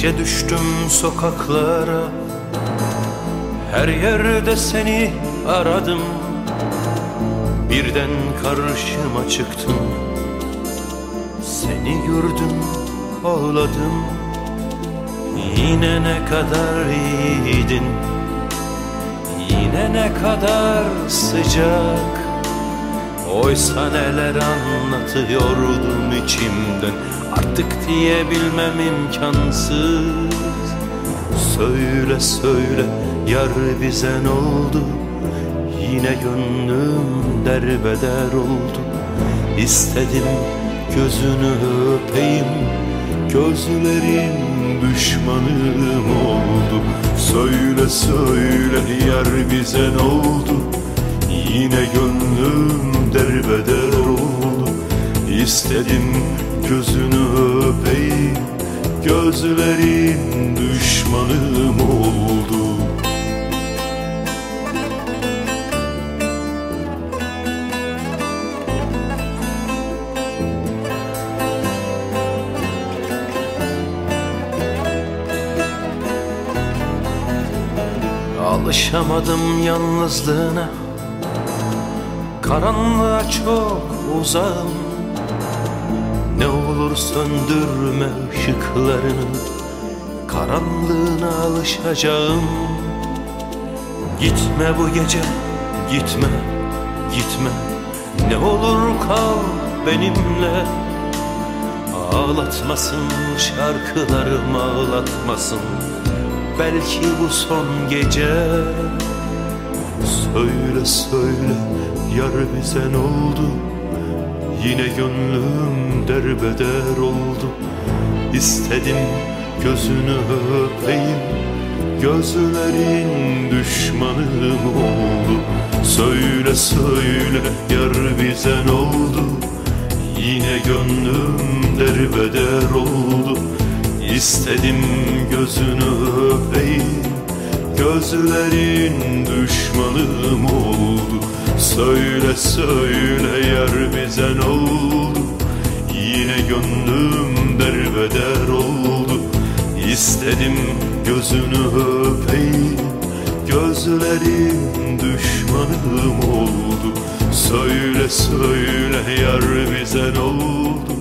İyice düştüm sokaklara. Her yerde seni aradım. Birden karşıma çıktın. Seni gördüm ağladım. Yine ne kadar iyiydin. Yine ne kadar sıcak Oysa neler anlatıyordum içimden Artık diyebilmem imkansız. Söyle söyle yar bize ne oldu? Yine gönlüm derbeder oldu. İstedim gözünü öpeyim Gözlerin düşmanım oldu. Söyle söyle yar bize ne oldu? Yine gönlüm derbeder oldu. İstedim gözünü öpeyim Gözlerin düşmanım oldu. Alışamadım yalnızlığına Karanlığa çok uzağım. Ne olur söndürme ışıklarını. Karanlığına alışacağım. Gitme bu gece gitme gitme. Ne olur kal benimle. Ağlatmasın şarkılarım ağlatmasın. Belki bu son gece Söyle söyle yar bize ne oldu? Yine gönlüm derbeder oldu. İstedim gözünü öpeyim. Gözlerin düşmanım oldu. Söyle söyle yar bize ne oldu? Yine gönlüm derbeder oldu. İstedim gözünü Gözlerin düşmanım oldu. Söyle söyle yar bize ne oldu? Yine gönlüm derbeder oldu. İstedim gözünü öpeyim. Gözlerin düşmanım oldu. Söyle söyle yar bize ne oldu